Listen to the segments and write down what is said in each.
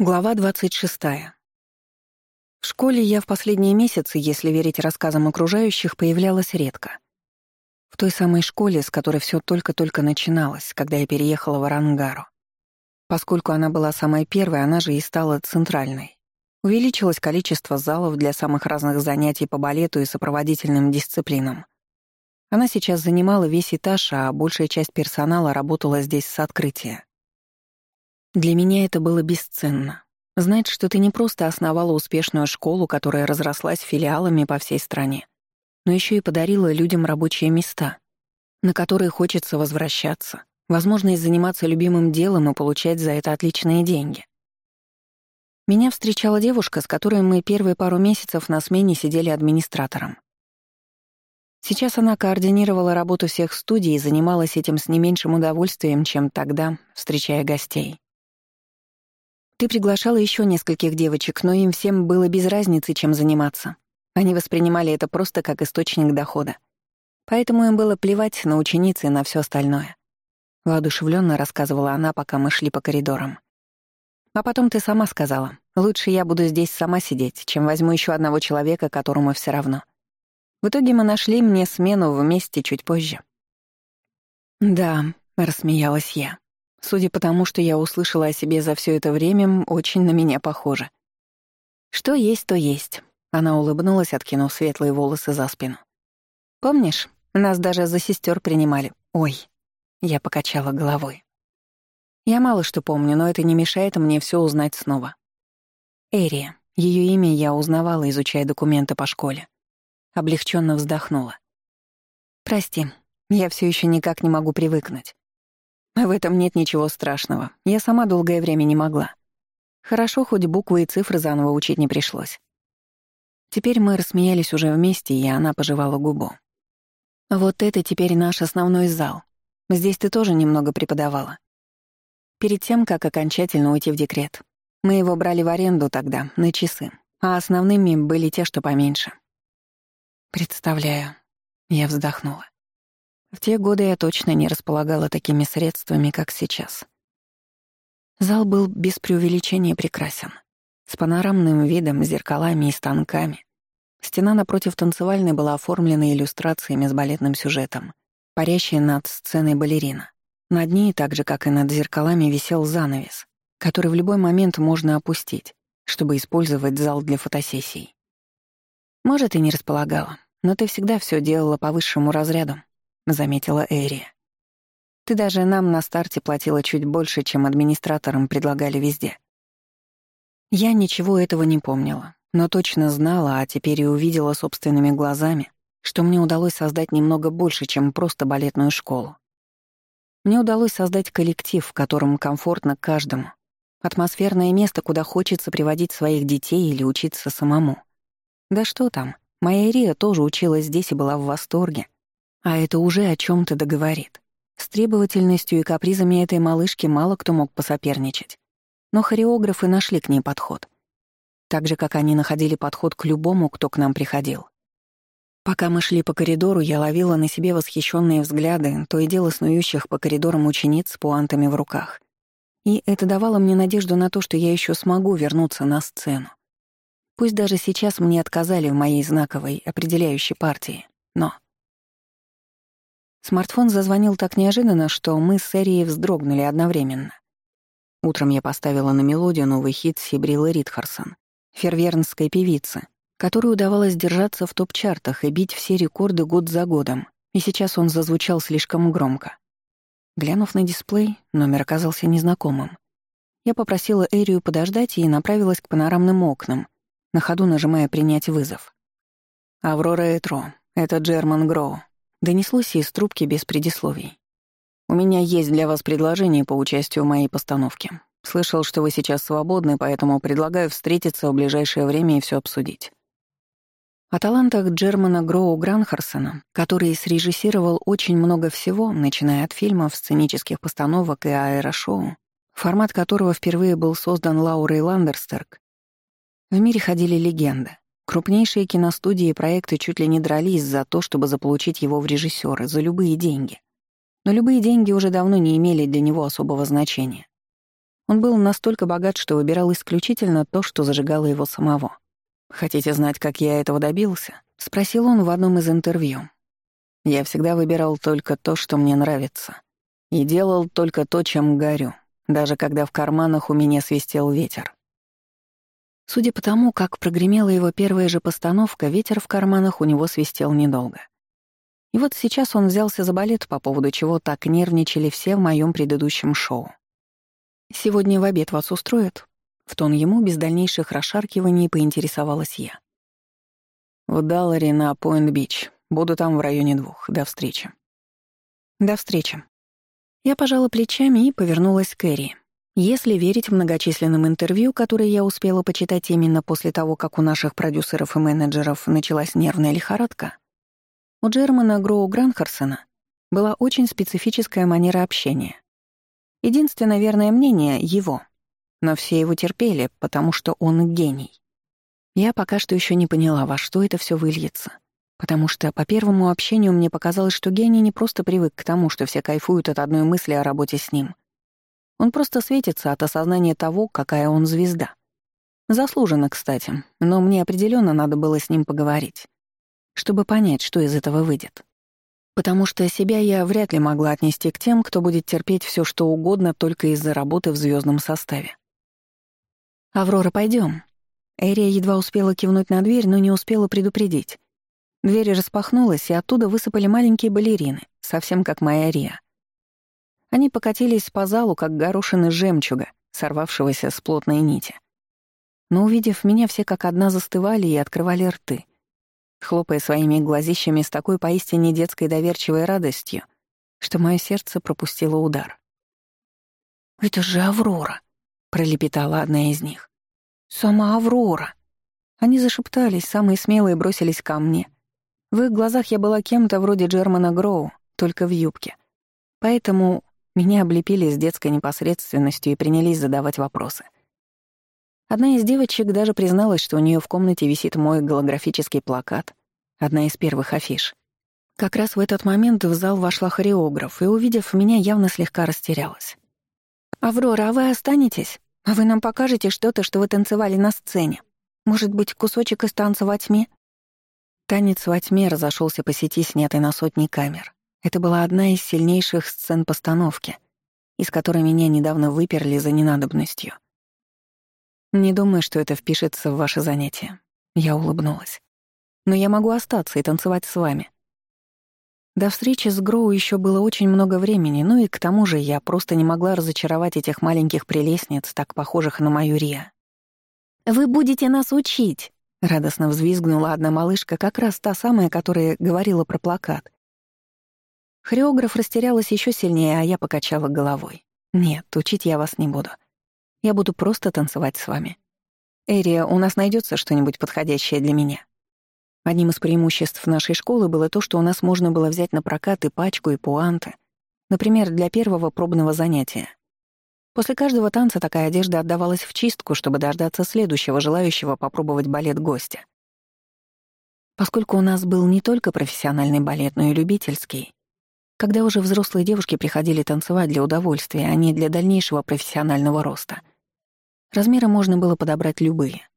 Глава 26. В школе я в последние месяцы, если верить рассказам окружающих, появлялась редко. В той самой школе, с которой все только-только начиналось, когда я переехала в Арангару. Поскольку она была самой первой, она же и стала центральной. Увеличилось количество залов для самых разных занятий по балету и сопроводительным дисциплинам. Она сейчас занимала весь этаж, а большая часть персонала работала здесь с открытия. Для меня это было бесценно. Знать, что ты не просто основала успешную школу, которая разрослась филиалами по всей стране, но еще и подарила людям рабочие места, на которые хочется возвращаться, возможность заниматься любимым делом и получать за это отличные деньги. Меня встречала девушка, с которой мы первые пару месяцев на смене сидели администратором. Сейчас она координировала работу всех студий и занималась этим с не меньшим удовольствием, чем тогда, встречая гостей. Ты приглашала еще нескольких девочек, но им всем было без разницы, чем заниматься. Они воспринимали это просто как источник дохода. Поэтому им было плевать на ученицы и на все остальное. Воодушевленно рассказывала она, пока мы шли по коридорам. А потом ты сама сказала, лучше я буду здесь сама сидеть, чем возьму еще одного человека, которому все равно. В итоге мы нашли мне смену вместе чуть позже. «Да», — рассмеялась я. Судя по тому, что я услышала о себе за все это время, очень на меня похоже. Что есть, то есть. Она улыбнулась, откинув светлые волосы за спину. Помнишь, нас даже за сестер принимали. Ой. Я покачала головой. Я мало что помню, но это не мешает мне все узнать снова. Эрия. Ее имя я узнавала, изучая документы по школе. Облегченно вздохнула. Прости, я все еще никак не могу привыкнуть. В этом нет ничего страшного. Я сама долгое время не могла. Хорошо, хоть буквы и цифры заново учить не пришлось. Теперь мы рассмеялись уже вместе, и она пожевала губу. «Вот это теперь наш основной зал. Здесь ты тоже немного преподавала. Перед тем, как окончательно уйти в декрет. Мы его брали в аренду тогда, на часы, а основными были те, что поменьше». «Представляю». Я вздохнула. В те годы я точно не располагала такими средствами, как сейчас. Зал был без преувеличения прекрасен. С панорамным видом, зеркалами и станками. Стена напротив танцевальной была оформлена иллюстрациями с балетным сюжетом, парящей над сценой балерина. Над ней, так же, как и над зеркалами, висел занавес, который в любой момент можно опустить, чтобы использовать зал для фотосессий. Может, и не располагала, но ты всегда все делала по высшему разряду, заметила Эри. Ты даже нам на старте платила чуть больше, чем администраторам предлагали везде. Я ничего этого не помнила, но точно знала, а теперь и увидела собственными глазами, что мне удалось создать немного больше, чем просто балетную школу. Мне удалось создать коллектив, в котором комфортно каждому. Атмосферное место, куда хочется приводить своих детей или учиться самому. Да что там, моя Ирия тоже училась здесь и была в восторге — а это уже о чем то договорит. С требовательностью и капризами этой малышки мало кто мог посоперничать. Но хореографы нашли к ней подход. Так же, как они находили подход к любому, кто к нам приходил. Пока мы шли по коридору, я ловила на себе восхищенные взгляды, то и дело снующих по коридорам учениц с пуантами в руках. И это давало мне надежду на то, что я еще смогу вернуться на сцену. Пусть даже сейчас мне отказали в моей знаковой, определяющей партии, но... Смартфон зазвонил так неожиданно, что мы с Эрией вздрогнули одновременно. Утром я поставила на мелодию новый хит Сибрилы Ритхарсон, фервернской певицы, которой удавалось держаться в топ-чартах и бить все рекорды год за годом, и сейчас он зазвучал слишком громко. Глянув на дисплей, номер оказался незнакомым. Я попросила Эрию подождать и направилась к панорамным окнам, на ходу нажимая «принять вызов». «Аврора Этро, это Джерман Гроу», Донеслось из трубки без предисловий. «У меня есть для вас предложение по участию в моей постановке. Слышал, что вы сейчас свободны, поэтому предлагаю встретиться в ближайшее время и все обсудить». О талантах Джермана Гроу Гранхарсона, который срежиссировал очень много всего, начиная от фильмов, сценических постановок и аэрошоу, формат которого впервые был создан Лаурой Ландерстерк, в мире ходили легенды. Крупнейшие киностудии и проекты чуть ли не дрались за то, чтобы заполучить его в режиссёры за любые деньги. Но любые деньги уже давно не имели для него особого значения. Он был настолько богат, что выбирал исключительно то, что зажигало его самого. «Хотите знать, как я этого добился?» — спросил он в одном из интервью. «Я всегда выбирал только то, что мне нравится. И делал только то, чем горю, даже когда в карманах у меня свистел ветер. Судя по тому, как прогремела его первая же постановка, ветер в карманах у него свистел недолго. И вот сейчас он взялся за балет, по поводу чего так нервничали все в моем предыдущем шоу. «Сегодня в обед вас устроят?» В тон ему без дальнейших расшаркиваний поинтересовалась я. «В Далларе на Пойнт-Бич. Буду там в районе двух. До встречи». «До встречи». Я пожала плечами и повернулась к Эри. Если верить многочисленным интервью, которые я успела почитать именно после того, как у наших продюсеров и менеджеров началась нервная лихорадка, у Джермана Гроу Гранхарсена была очень специфическая манера общения. Единственное верное мнение — его. Но все его терпели, потому что он гений. Я пока что еще не поняла, во что это все выльется. Потому что по первому общению мне показалось, что гений не просто привык к тому, что все кайфуют от одной мысли о работе с ним — он просто светится от осознания того, какая он звезда. Заслуженно, кстати, но мне определенно надо было с ним поговорить, чтобы понять, что из этого выйдет. Потому что себя я вряд ли могла отнести к тем, кто будет терпеть все, что угодно только из-за работы в звездном составе. «Аврора, пойдем. Эрия едва успела кивнуть на дверь, но не успела предупредить. Дверь распахнулась, и оттуда высыпали маленькие балерины, совсем как моя Рия — они покатились по залу, как горошины жемчуга, сорвавшегося с плотной нити. Но, увидев меня, все как одна застывали и открывали рты, хлопая своими глазищами с такой поистине детской доверчивой радостью, что мое сердце пропустило удар. «Это же Аврора!» — пролепетала одна из них. «Сама Аврора!» Они зашептались, самые смелые бросились ко мне. В их глазах я была кем-то вроде Джермана Гроу, только в юбке. Поэтому меня облепили с детской непосредственностью и принялись задавать вопросы. Одна из девочек даже призналась, что у нее в комнате висит мой голографический плакат, одна из первых афиш. Как раз в этот момент в зал вошла хореограф и, увидев меня, явно слегка растерялась. «Аврора, а вы останетесь? А вы нам покажете что-то, что вы танцевали на сцене? Может быть, кусочек из танца во тьме?» Танец во тьме разошелся по сети, снятой на сотни камер. Это была одна из сильнейших сцен постановки, из которой меня недавно выперли за ненадобностью. Не думаю, что это впишется в ваше занятие. Я улыбнулась. Но я могу остаться и танцевать с вами. До встречи с Гроу еще было очень много времени, ну и к тому же я просто не могла разочаровать этих маленьких прелестниц, так похожих на мою Риа. «Вы будете нас учить!» — радостно взвизгнула одна малышка, как раз та самая, которая говорила про плакат. Хореограф растерялась еще сильнее, а я покачала головой. «Нет, учить я вас не буду. Я буду просто танцевать с вами. Эрия, у нас найдется что-нибудь подходящее для меня». Одним из преимуществ нашей школы было то, что у нас можно было взять на прокат и пачку, и пуанты. Например, для первого пробного занятия. После каждого танца такая одежда отдавалась в чистку, чтобы дождаться следующего желающего попробовать балет гостя. Поскольку у нас был не только профессиональный балет, но и любительский, когда уже взрослые девушки приходили танцевать для удовольствия, а не для дальнейшего профессионального роста. Размеры можно было подобрать любые.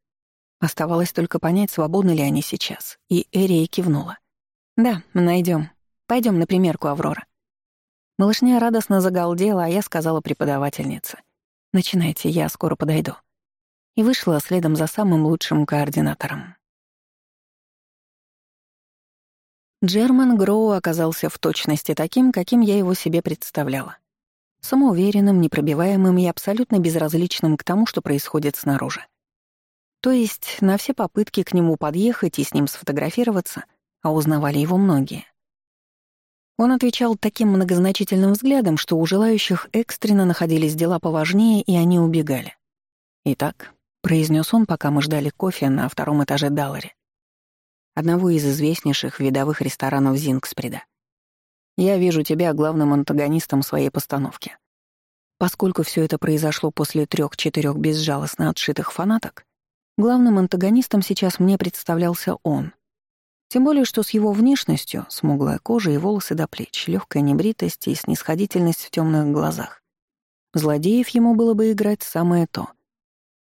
Оставалось только понять, свободны ли они сейчас. И Эрия кивнула. «Да, найдем. Пойдем на примерку, Аврора». Малышня радостно загалдела, а я сказала преподавательнице. «Начинайте, я скоро подойду». И вышла следом за самым лучшим координатором. Джерман Гроу оказался в точности таким, каким я его себе представляла. Самоуверенным, непробиваемым и абсолютно безразличным к тому, что происходит снаружи. То есть на все попытки к нему подъехать и с ним сфотографироваться, а узнавали его многие. Он отвечал таким многозначительным взглядом, что у желающих экстренно находились дела поважнее, и они убегали. «Итак», — произнес он, пока мы ждали кофе на втором этаже Даллари одного из известнейших видовых ресторанов Зингспреда. Я вижу тебя главным антагонистом своей постановки. Поскольку все это произошло после трех-четырех безжалостно отшитых фанаток, главным антагонистом сейчас мне представлялся он. Тем более, что с его внешностью, смуглая кожа и волосы до плеч, легкая небритость и снисходительность в темных глазах. Злодеев ему было бы играть самое то.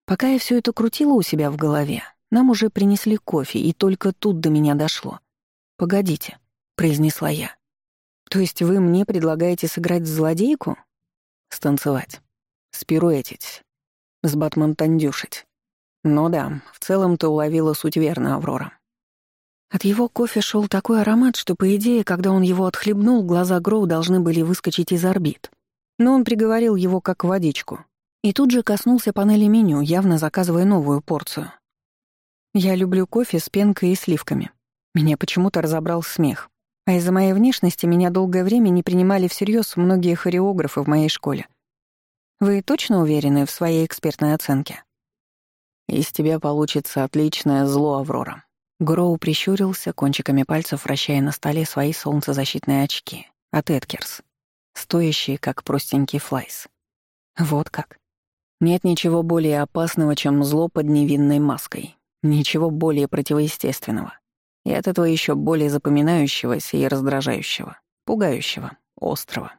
Пока я все это крутила у себя в голове, нам уже принесли кофе, и только тут до меня дошло. «Погодите», — произнесла я. «То есть вы мне предлагаете сыграть злодейку?» «Станцевать. Спируэтить. С Батман тандюшить. Ну да, в целом ты уловила суть верно, Аврора». От его кофе шел такой аромат, что, по идее, когда он его отхлебнул, глаза Гроу должны были выскочить из орбит. Но он приговорил его как водичку. И тут же коснулся панели меню, явно заказывая новую порцию. Я люблю кофе с пенкой и сливками. Меня почему-то разобрал смех. А из-за моей внешности меня долгое время не принимали всерьез многие хореографы в моей школе. Вы точно уверены в своей экспертной оценке? Из тебя получится отличное зло, Аврора. Гроу прищурился, кончиками пальцев вращая на столе свои солнцезащитные очки от Эдкерс, стоящие как простенький флайс. Вот как. Нет ничего более опасного, чем зло под невинной маской. Ничего более противоестественного. И от этого ещё более запоминающегося и раздражающего, пугающего, острого.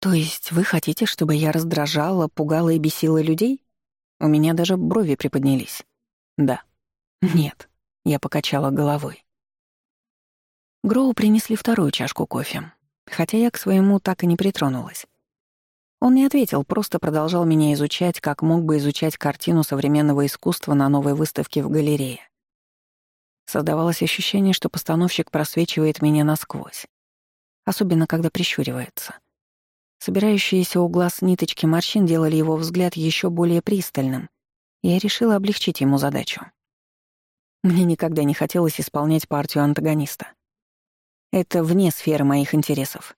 То есть вы хотите, чтобы я раздражала, пугала и бесила людей? У меня даже брови приподнялись. Да. Нет. Я покачала головой. Гроу принесли вторую чашку кофе, хотя я к своему так и не притронулась. Он не ответил, просто продолжал меня изучать, как мог бы изучать картину современного искусства на новой выставке в галерее. Создавалось ощущение, что постановщик просвечивает меня насквозь. Особенно, когда прищуривается. Собирающиеся у глаз ниточки морщин делали его взгляд еще более пристальным, я решила облегчить ему задачу. Мне никогда не хотелось исполнять партию антагониста. Это вне сферы моих интересов.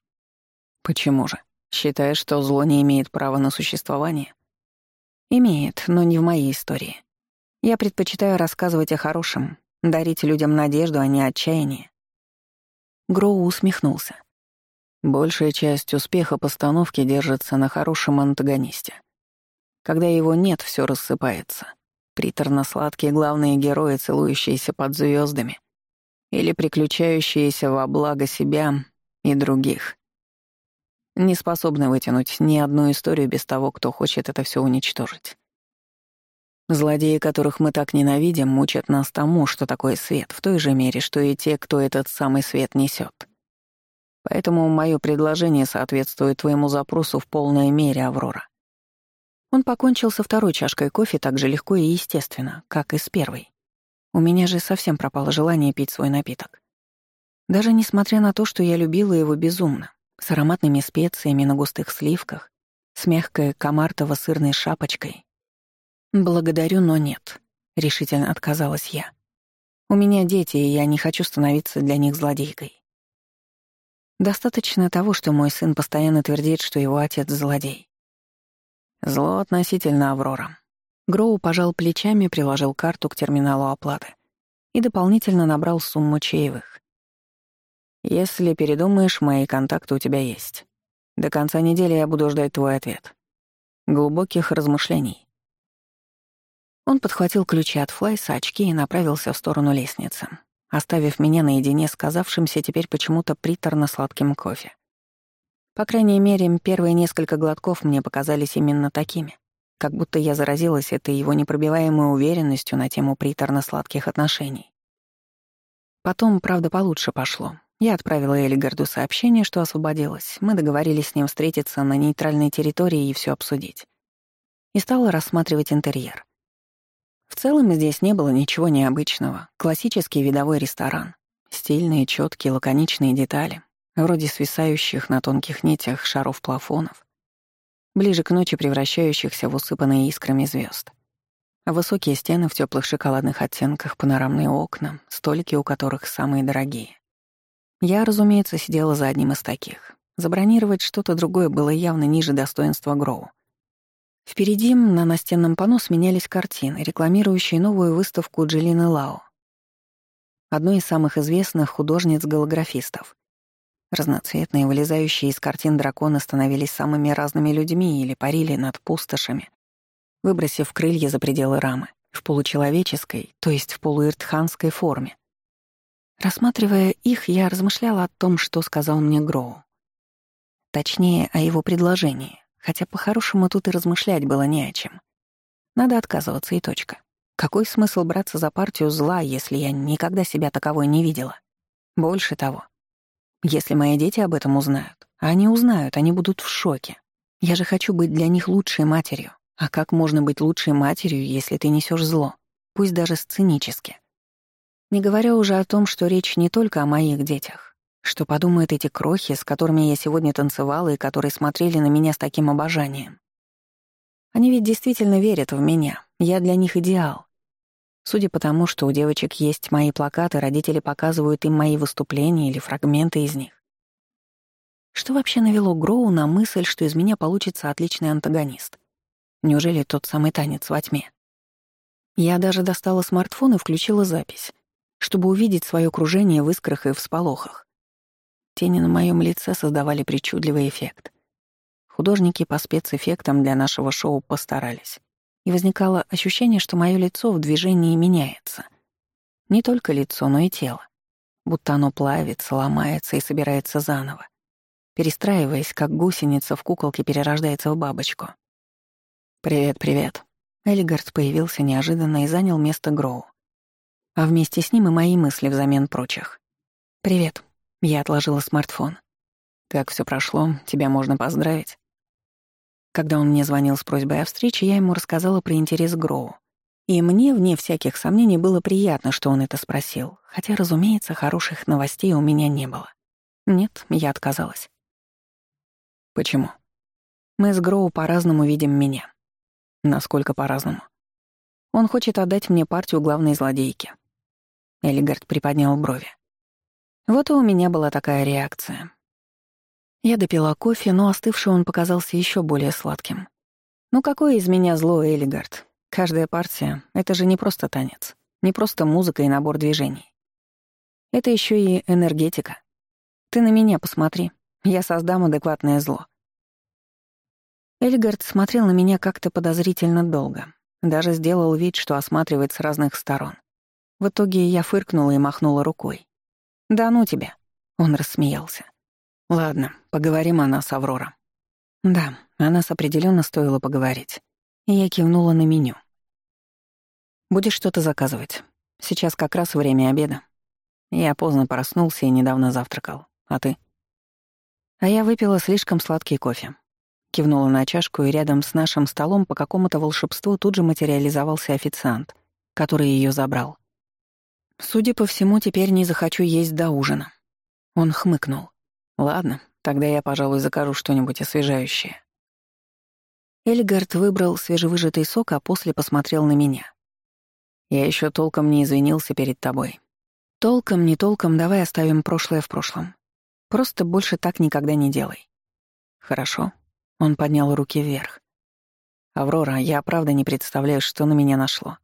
Почему же? считает, что зло не имеет права на существование? Имеет, но не в моей истории. Я предпочитаю рассказывать о хорошем, дарить людям надежду, а не отчаяние. Гроу усмехнулся. Большая часть успеха постановки держится на хорошем антагонисте. Когда его нет, все рассыпается. Приторно-сладкие главные герои, целующиеся под звездами, или приключающиеся во благо себя и других не способны вытянуть ни одну историю без того, кто хочет это все уничтожить. Злодеи, которых мы так ненавидим, мучат нас тому, что такое свет, в той же мере, что и те, кто этот самый свет несет. Поэтому мое предложение соответствует твоему запросу в полной мере, Аврора. Он покончил со второй чашкой кофе так же легко и естественно, как и с первой. У меня же совсем пропало желание пить свой напиток. Даже несмотря на то, что я любила его безумно, с ароматными специями на густых сливках, с мягкой комартово-сырной шапочкой. «Благодарю, но нет», — решительно отказалась я. «У меня дети, и я не хочу становиться для них злодейкой». Достаточно того, что мой сын постоянно твердит, что его отец — злодей. «Зло относительно Аврора». Гроу пожал плечами, приложил карту к терминалу оплаты и дополнительно набрал сумму чаевых. Если передумаешь, мои контакты у тебя есть. До конца недели я буду ждать твой ответ. Глубоких размышлений». Он подхватил ключи от Флайса, очки и направился в сторону лестницы, оставив меня наедине с казавшимся теперь почему-то приторно-сладким кофе. По крайней мере, первые несколько глотков мне показались именно такими, как будто я заразилась этой его непробиваемой уверенностью на тему приторно-сладких отношений. Потом, правда, получше пошло, я отправила Элли Гарду сообщение, что освободилась. Мы договорились с ним встретиться на нейтральной территории и все обсудить. И стала рассматривать интерьер. В целом здесь не было ничего необычного. Классический видовой ресторан. Стильные, четкие, лаконичные детали, вроде свисающих на тонких нитях шаров плафонов, ближе к ночи превращающихся в усыпанные искрами звезд. Высокие стены в теплых шоколадных оттенках, панорамные окна, столики у которых самые дорогие. Я, разумеется, сидела за одним из таких. Забронировать что-то другое было явно ниже достоинства Гроу. Впереди на настенном панно сменялись картины, рекламирующие новую выставку Джелины Лао, одной из самых известных художниц-голографистов. Разноцветные, вылезающие из картин драконы становились самыми разными людьми или парили над пустошами, выбросив крылья за пределы рамы, в получеловеческой, то есть в полуиртханской форме, Рассматривая их, я размышляла о том, что сказал мне Гроу. Точнее, о его предложении, хотя по-хорошему тут и размышлять было не о чем. Надо отказываться и точка. Какой смысл браться за партию зла, если я никогда себя таковой не видела? Больше того, если мои дети об этом узнают, а они узнают, они будут в шоке. Я же хочу быть для них лучшей матерью. А как можно быть лучшей матерью, если ты несешь зло? Пусть даже сценически не говоря уже о том, что речь не только о моих детях. Что подумают эти крохи, с которыми я сегодня танцевала и которые смотрели на меня с таким обожанием? Они ведь действительно верят в меня. Я для них идеал. Судя по тому, что у девочек есть мои плакаты, родители показывают им мои выступления или фрагменты из них. Что вообще навело Гроу на мысль, что из меня получится отличный антагонист? Неужели тот самый танец во тьме? Я даже достала смартфон и включила запись чтобы увидеть свое окружение в искрах и всполохах. Тени на моем лице создавали причудливый эффект. Художники по спецэффектам для нашего шоу постарались. И возникало ощущение, что мое лицо в движении меняется. Не только лицо, но и тело. Будто оно плавится, ломается и собирается заново. Перестраиваясь, как гусеница в куколке перерождается в бабочку. «Привет, привет». Элигард появился неожиданно и занял место Гроу а вместе с ним и мои мысли взамен прочих. «Привет». Я отложила смартфон. «Как все прошло, тебя можно поздравить». Когда он мне звонил с просьбой о встрече, я ему рассказала про интерес Гроу. И мне, вне всяких сомнений, было приятно, что он это спросил, хотя, разумеется, хороших новостей у меня не было. Нет, я отказалась. Почему? Мы с Гроу по-разному видим меня. Насколько по-разному? Он хочет отдать мне партию главной злодейки. Элигард приподнял брови. Вот и у меня была такая реакция. Я допила кофе, но остывший он показался еще более сладким. Ну какое из меня зло, Элигард? Каждая партия — это же не просто танец, не просто музыка и набор движений. Это еще и энергетика. Ты на меня посмотри. Я создам адекватное зло. Элигард смотрел на меня как-то подозрительно долго. Даже сделал вид, что осматривает с разных сторон. В итоге я фыркнула и махнула рукой. «Да ну тебя!» — он рассмеялся. «Ладно, поговорим о нас, Аврора». «Да, о нас определенно стоило поговорить». Я кивнула на меню. «Будешь что-то заказывать. Сейчас как раз время обеда. Я поздно проснулся и недавно завтракал. А ты?» «А я выпила слишком сладкий кофе». Кивнула на чашку, и рядом с нашим столом по какому-то волшебству тут же материализовался официант, который ее забрал. Судя по всему, теперь не захочу есть до ужина. Он хмыкнул. Ладно, тогда я, пожалуй, закажу что-нибудь освежающее. Эльгард выбрал свежевыжатый сок, а после посмотрел на меня. Я еще толком не извинился перед тобой. Толком, не толком, давай оставим прошлое в прошлом. Просто больше так никогда не делай. Хорошо. Он поднял руки вверх. «Аврора, я правда не представляю, что на меня нашло.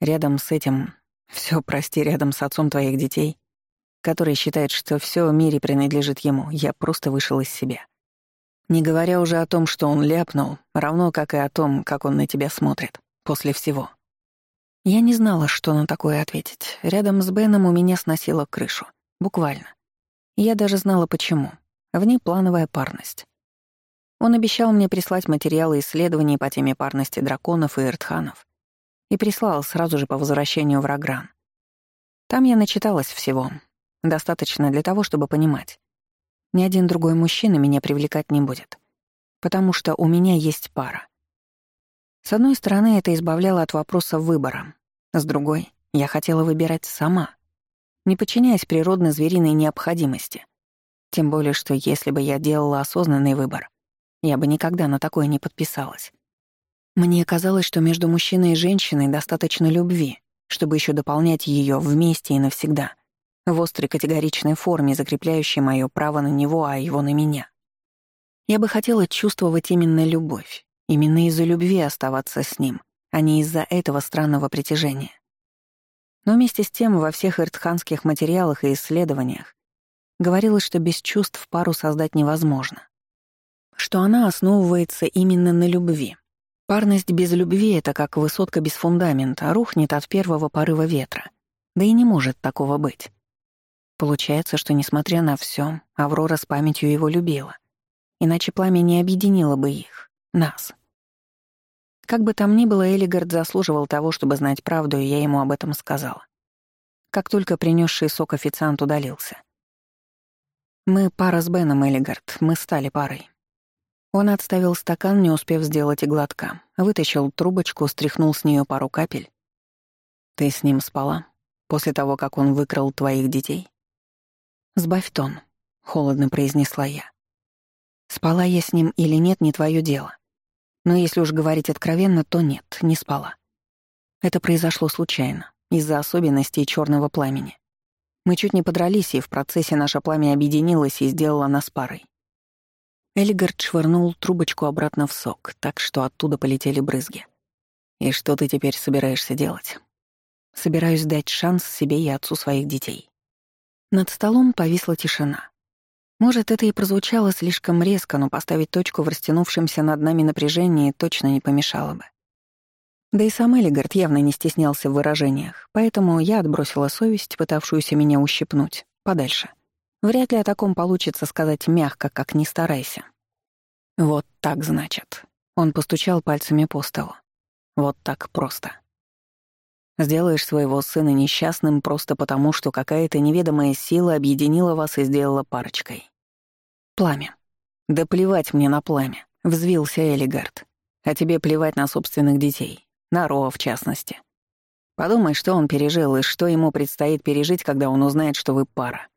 Рядом с этим все, прости, рядом с отцом твоих детей, который считает, что все в мире принадлежит ему, я просто вышел из себя. Не говоря уже о том, что он ляпнул, равно как и о том, как он на тебя смотрит, после всего. Я не знала, что на такое ответить. Рядом с Беном у меня сносило крышу. Буквально. Я даже знала, почему. Внеплановая парность. Он обещал мне прислать материалы исследований по теме парности драконов и эртханов и прислал сразу же по возвращению в Рагран. Там я начиталась всего. Достаточно для того, чтобы понимать. Ни один другой мужчина меня привлекать не будет. Потому что у меня есть пара. С одной стороны, это избавляло от вопроса выбора. С другой, я хотела выбирать сама, не подчиняясь природной звериной необходимости. Тем более, что если бы я делала осознанный выбор, я бы никогда на такое не подписалась. Мне казалось, что между мужчиной и женщиной достаточно любви, чтобы еще дополнять ее вместе и навсегда, в острой категоричной форме, закрепляющей мое право на него, а его на меня. Я бы хотела чувствовать именно любовь, именно из-за любви оставаться с ним, а не из-за этого странного притяжения. Но вместе с тем во всех иртханских материалах и исследованиях говорилось, что без чувств пару создать невозможно, что она основывается именно на любви, Парность без любви — это как высотка без фундамента, а рухнет от первого порыва ветра. Да и не может такого быть. Получается, что, несмотря на все, Аврора с памятью его любила. Иначе пламя не объединило бы их, нас. Как бы там ни было, Элигард заслуживал того, чтобы знать правду, и я ему об этом сказала. Как только принесший сок официант удалился. «Мы пара с Беном, Элигард, мы стали парой. Он отставил стакан, не успев сделать и глотка, вытащил трубочку, стряхнул с нее пару капель. «Ты с ним спала? После того, как он выкрал твоих детей?» «Сбавь тон», — холодно произнесла я. «Спала я с ним или нет, не твое дело. Но если уж говорить откровенно, то нет, не спала. Это произошло случайно, из-за особенностей черного пламени. Мы чуть не подрались, и в процессе наше пламя объединилось и сделало нас парой. Эльгард швырнул трубочку обратно в сок, так что оттуда полетели брызги. «И что ты теперь собираешься делать?» «Собираюсь дать шанс себе и отцу своих детей». Над столом повисла тишина. Может, это и прозвучало слишком резко, но поставить точку в растянувшемся над нами напряжении точно не помешало бы. Да и сам Элигард явно не стеснялся в выражениях, поэтому я отбросила совесть, пытавшуюся меня ущипнуть, подальше. Вряд ли о таком получится сказать мягко, как не старайся. Вот так, значит. Он постучал пальцами по столу. Вот так просто. Сделаешь своего сына несчастным просто потому, что какая-то неведомая сила объединила вас и сделала парочкой. Пламя. Да плевать мне на пламя, взвился Элигард. А тебе плевать на собственных детей, на Роа в частности. Подумай, что он пережил и что ему предстоит пережить, когда он узнает, что вы пара.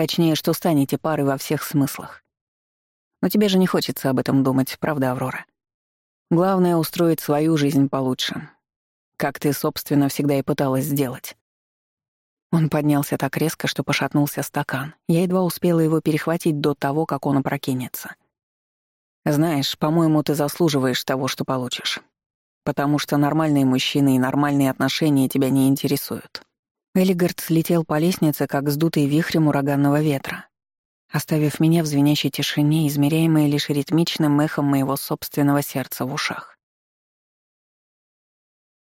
Точнее, что станете парой во всех смыслах. Но тебе же не хочется об этом думать, правда, Аврора? Главное — устроить свою жизнь получше. Как ты, собственно, всегда и пыталась сделать. Он поднялся так резко, что пошатнулся стакан. Я едва успела его перехватить до того, как он опрокинется. «Знаешь, по-моему, ты заслуживаешь того, что получишь. Потому что нормальные мужчины и нормальные отношения тебя не интересуют. Элигард слетел по лестнице, как сдутый вихрем ураганного ветра, оставив меня в звенящей тишине, измеряемой лишь ритмичным эхом моего собственного сердца в ушах.